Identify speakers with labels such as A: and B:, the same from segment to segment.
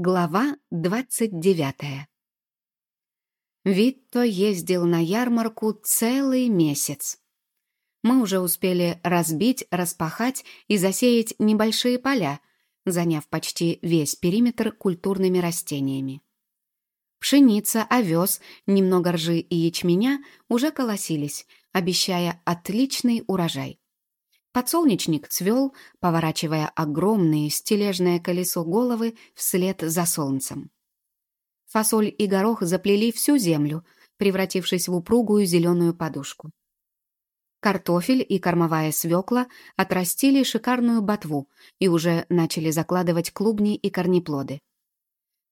A: Глава 29 Витто ездил на ярмарку целый месяц. Мы уже успели разбить, распахать и засеять небольшие поля, заняв почти весь периметр культурными растениями. Пшеница, овес, немного ржи и ячменя уже колосились, обещая отличный урожай. Подсолнечник цвел, поворачивая огромные стележное колесо головы вслед за солнцем. Фасоль и горох заплели всю землю, превратившись в упругую зеленую подушку. Картофель и кормовая свекла отрастили шикарную ботву и уже начали закладывать клубни и корнеплоды.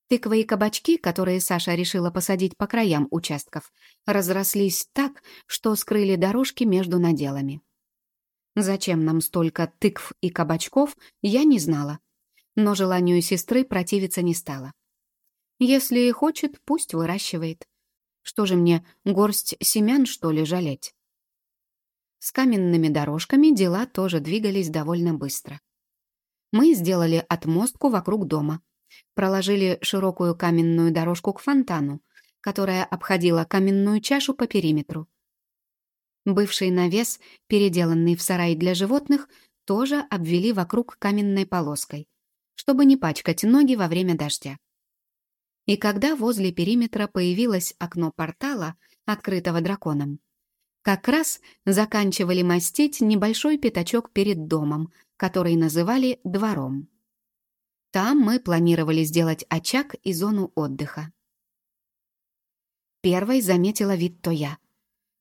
A: Тыквы и кабачки, которые Саша решила посадить по краям участков, разрослись так, что скрыли дорожки между наделами. Зачем нам столько тыкв и кабачков, я не знала. Но желанию сестры противиться не стала. Если хочет, пусть выращивает. Что же мне, горсть семян, что ли, жалеть? С каменными дорожками дела тоже двигались довольно быстро. Мы сделали отмостку вокруг дома, проложили широкую каменную дорожку к фонтану, которая обходила каменную чашу по периметру, Бывший навес, переделанный в сарай для животных, тоже обвели вокруг каменной полоской, чтобы не пачкать ноги во время дождя. И когда возле периметра появилось окно портала, открытого драконом, как раз заканчивали мастить небольшой пятачок перед домом, который называли двором. Там мы планировали сделать очаг и зону отдыха. Первой заметила вид Тоя —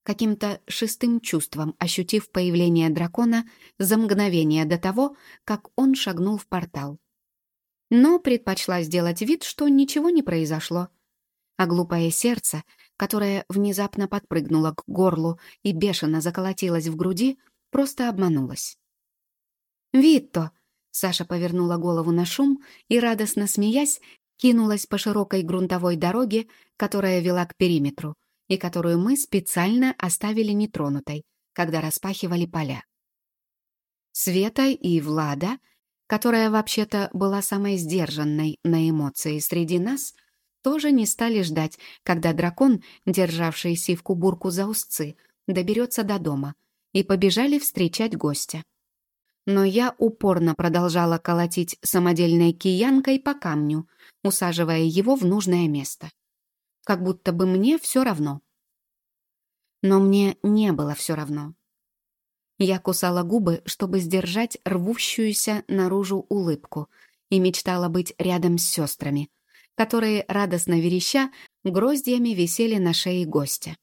A: каким-то шестым чувством ощутив появление дракона за мгновение до того, как он шагнул в портал. Но предпочла сделать вид, что ничего не произошло. А глупое сердце, которое внезапно подпрыгнуло к горлу и бешено заколотилось в груди, просто обманулось. «Витто!» — Саша повернула голову на шум и, радостно смеясь, кинулась по широкой грунтовой дороге, которая вела к периметру, и которую мы специально оставили нетронутой, когда распахивали поля. Света и Влада, которая вообще-то была самой сдержанной на эмоции среди нас, тоже не стали ждать, когда дракон, державший сивку-бурку за узцы, доберется до дома, и побежали встречать гостя. Но я упорно продолжала колотить самодельной киянкой по камню, усаживая его в нужное место как будто бы мне все равно. Но мне не было все равно. Я кусала губы, чтобы сдержать рвущуюся наружу улыбку, и мечтала быть рядом с сестрами, которые, радостно вереща, гроздьями висели на шее гостя.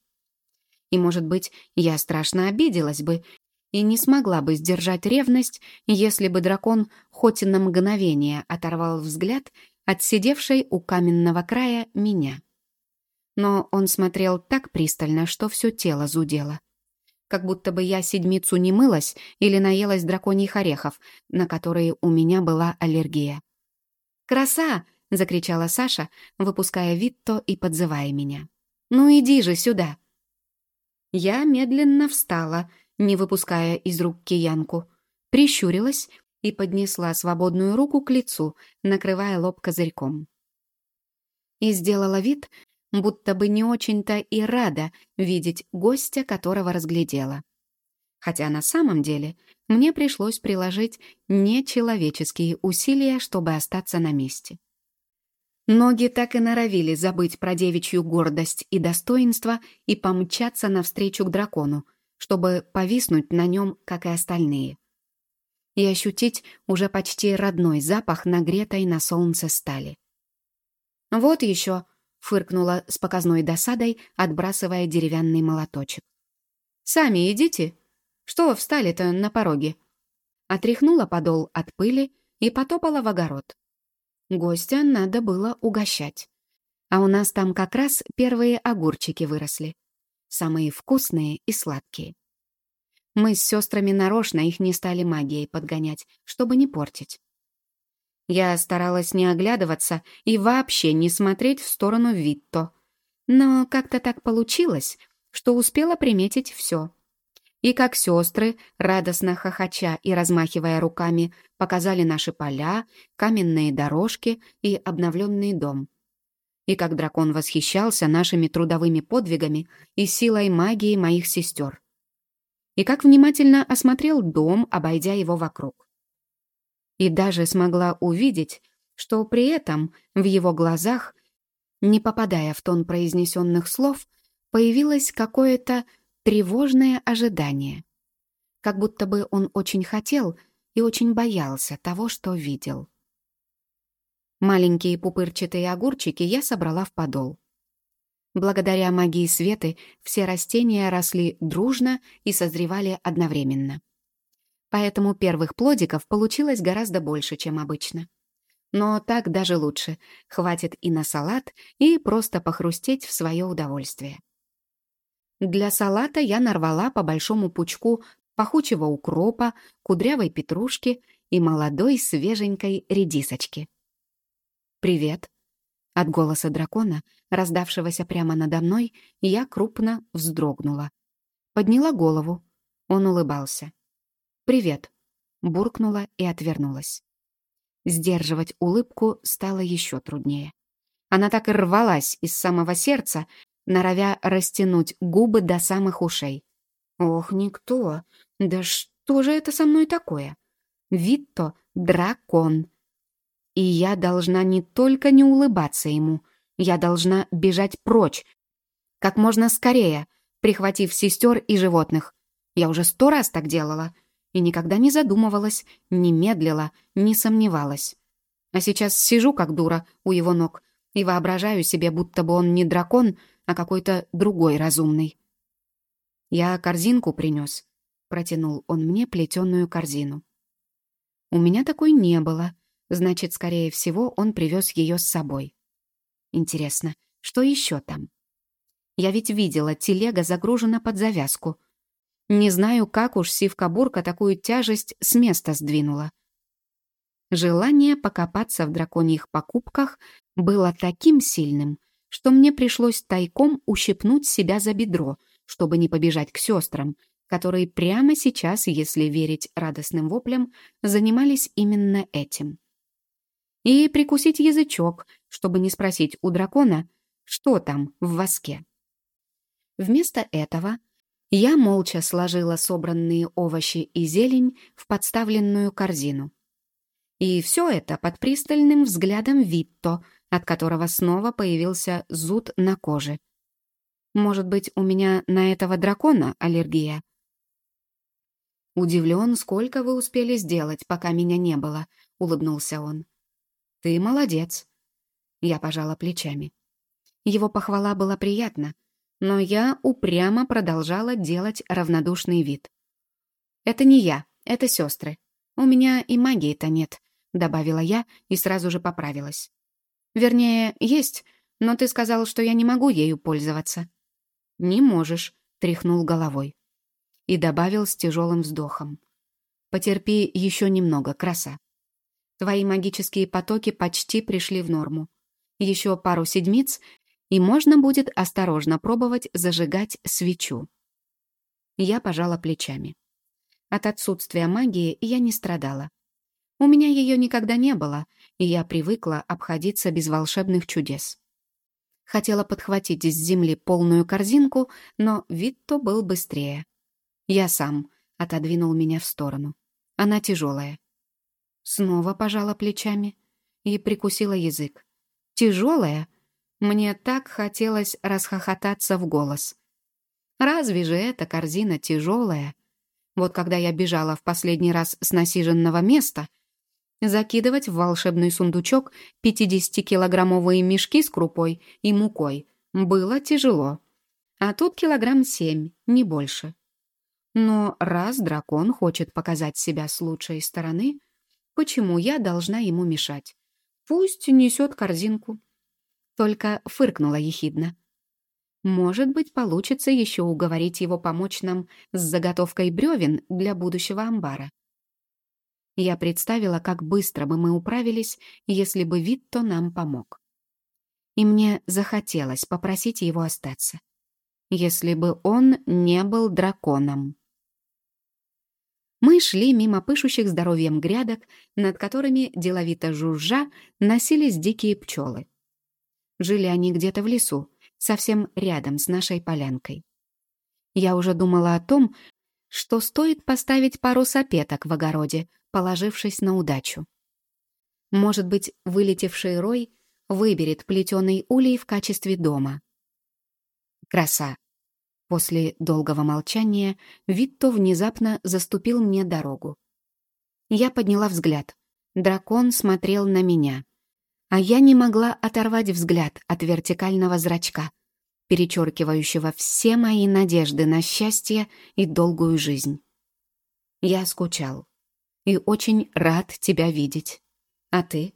A: И, может быть, я страшно обиделась бы и не смогла бы сдержать ревность, если бы дракон хоть на мгновение оторвал взгляд от сидевшей у каменного края меня но он смотрел так пристально, что все тело зудело. Как будто бы я седмицу не мылась или наелась драконьих орехов, на которые у меня была аллергия. «Краса!» — закричала Саша, выпуская Витто и подзывая меня. «Ну иди же сюда!» Я медленно встала, не выпуская из рук киянку, прищурилась и поднесла свободную руку к лицу, накрывая лоб козырьком. И сделала вид, будто бы не очень-то и рада видеть гостя, которого разглядела. Хотя на самом деле мне пришлось приложить нечеловеческие усилия, чтобы остаться на месте. Ноги так и норовили забыть про девичью гордость и достоинство и помчаться навстречу к дракону, чтобы повиснуть на нем, как и остальные. И ощутить уже почти родной запах нагретой на солнце стали. «Вот еще», фыркнула с показной досадой, отбрасывая деревянный молоточек. «Сами идите. Что встали-то на пороге?» Отряхнула подол от пыли и потопала в огород. Гостя надо было угощать. А у нас там как раз первые огурчики выросли. Самые вкусные и сладкие. Мы с сестрами нарочно их не стали магией подгонять, чтобы не портить. Я старалась не оглядываться и вообще не смотреть в сторону Витто. Но как-то так получилось, что успела приметить все. И как сестры, радостно хохоча и размахивая руками, показали наши поля, каменные дорожки и обновленный дом. И как дракон восхищался нашими трудовыми подвигами и силой магии моих сестер. И как внимательно осмотрел дом, обойдя его вокруг. И даже смогла увидеть, что при этом в его глазах, не попадая в тон произнесенных слов, появилось какое-то тревожное ожидание. Как будто бы он очень хотел и очень боялся того, что видел. Маленькие пупырчатые огурчики я собрала в подол. Благодаря магии Светы все растения росли дружно и созревали одновременно. Поэтому первых плодиков получилось гораздо больше, чем обычно. Но так даже лучше. Хватит и на салат, и просто похрустеть в свое удовольствие. Для салата я нарвала по большому пучку пахучего укропа, кудрявой петрушки и молодой свеженькой редисочки. «Привет!» От голоса дракона, раздавшегося прямо надо мной, я крупно вздрогнула. Подняла голову. Он улыбался. «Привет!» Буркнула и отвернулась. Сдерживать улыбку стало еще труднее. Она так и рвалась из самого сердца, норовя растянуть губы до самых ушей. «Ох, никто! Да что же это со мной такое? Витто — дракон. И я должна не только не улыбаться ему, я должна бежать прочь, как можно скорее, прихватив сестер и животных. Я уже сто раз так делала и никогда не задумывалась, не медлила, не сомневалась. А сейчас сижу как дура у его ног и воображаю себе, будто бы он не дракон, а какой-то другой разумный. «Я корзинку принес», — протянул он мне плетеную корзину. У меня такой не было, значит, скорее всего, он привез ее с собой. Интересно, что еще там? Я ведь видела, телега загружена под завязку. Не знаю, как уж сивка-бурка такую тяжесть с места сдвинула. Желание покопаться в драконьих покупках было таким сильным, что мне пришлось тайком ущипнуть себя за бедро, чтобы не побежать к сестрам, которые прямо сейчас, если верить радостным воплям, занимались именно этим. И прикусить язычок, чтобы не спросить у дракона, что там в воске. Вместо этого я молча сложила собранные овощи и зелень в подставленную корзину. И все это под пристальным взглядом Витто, от которого снова появился зуд на коже. Может быть, у меня на этого дракона аллергия? «Удивлен, сколько вы успели сделать, пока меня не было», — улыбнулся он. «Ты молодец». Я пожала плечами. Его похвала была приятна, но я упрямо продолжала делать равнодушный вид. «Это не я, это сестры. У меня и магии-то нет», — добавила я и сразу же поправилась. Вернее, есть, но ты сказал, что я не могу ею пользоваться». «Не можешь», — тряхнул головой. И добавил с тяжелым вздохом. «Потерпи еще немного, краса. Твои магические потоки почти пришли в норму. Еще пару седмиц, и можно будет осторожно пробовать зажигать свечу». Я пожала плечами. От отсутствия магии я не страдала. У меня ее никогда не было, и я привыкла обходиться без волшебных чудес. Хотела подхватить из земли полную корзинку, но Витто был быстрее. Я сам отодвинул меня в сторону. Она тяжелая. Снова пожала плечами и прикусила язык. Тяжелая? Мне так хотелось расхохотаться в голос. Разве же эта корзина тяжелая? Вот когда я бежала в последний раз с насиженного места — Закидывать в волшебный сундучок 50-килограммовые мешки с крупой и мукой было тяжело. А тут килограмм семь, не больше. Но раз дракон хочет показать себя с лучшей стороны, почему я должна ему мешать? Пусть несет корзинку. Только фыркнула ехидно. Может быть, получится еще уговорить его помочь нам с заготовкой бревен для будущего амбара. Я представила, как быстро бы мы управились, если бы Витто нам помог. И мне захотелось попросить его остаться. Если бы он не был драконом. Мы шли мимо пышущих здоровьем грядок, над которыми, деловито жужжа, носились дикие пчелы. Жили они где-то в лесу, совсем рядом с нашей полянкой. Я уже думала о том, что стоит поставить пару сапеток в огороде, положившись на удачу. Может быть, вылетевший рой выберет плетеный улей в качестве дома. Краса. После долгого молчания Витто внезапно заступил мне дорогу. Я подняла взгляд. Дракон смотрел на меня. А я не могла оторвать взгляд от вертикального зрачка, перечеркивающего все мои надежды на счастье и долгую жизнь. Я скучал и очень рад тебя видеть. А ты?